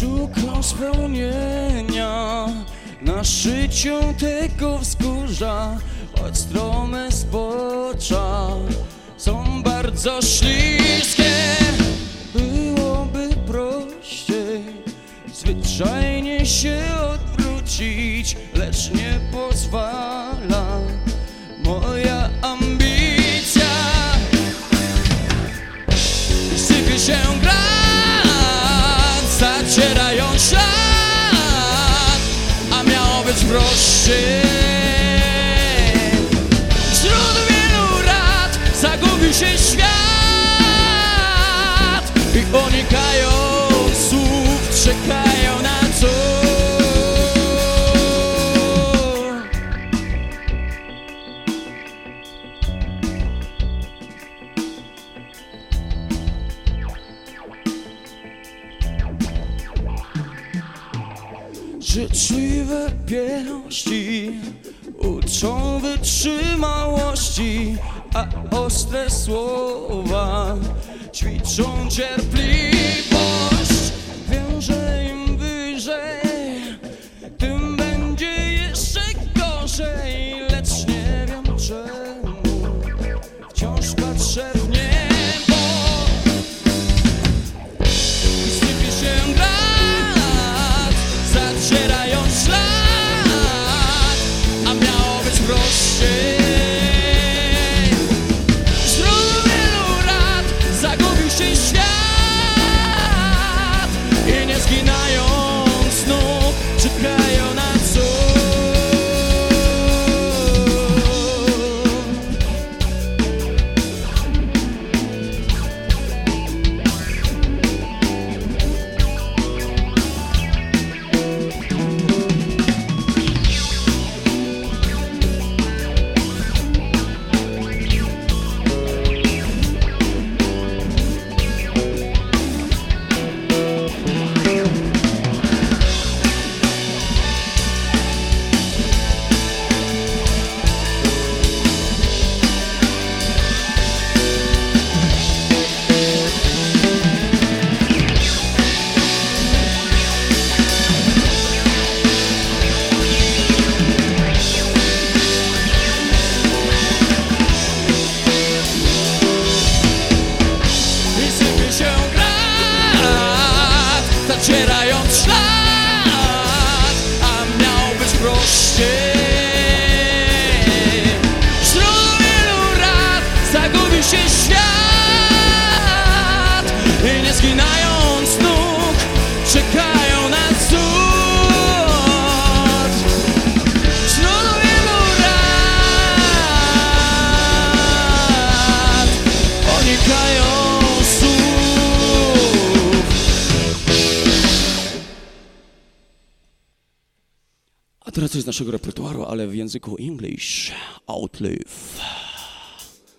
Szukam spełnienia na szyciu tego wzgórza, choć strome zbocza są bardzo śliskie. Byłoby prościej zwyczajnie się odwrócić, lecz nie pozwala. say Życzliwe pięści uczą wytrzymałości, a ostre słowa ćwiczą cierpliwość. Teraz coś z naszego repertuaru, ale w języku English. Outlive.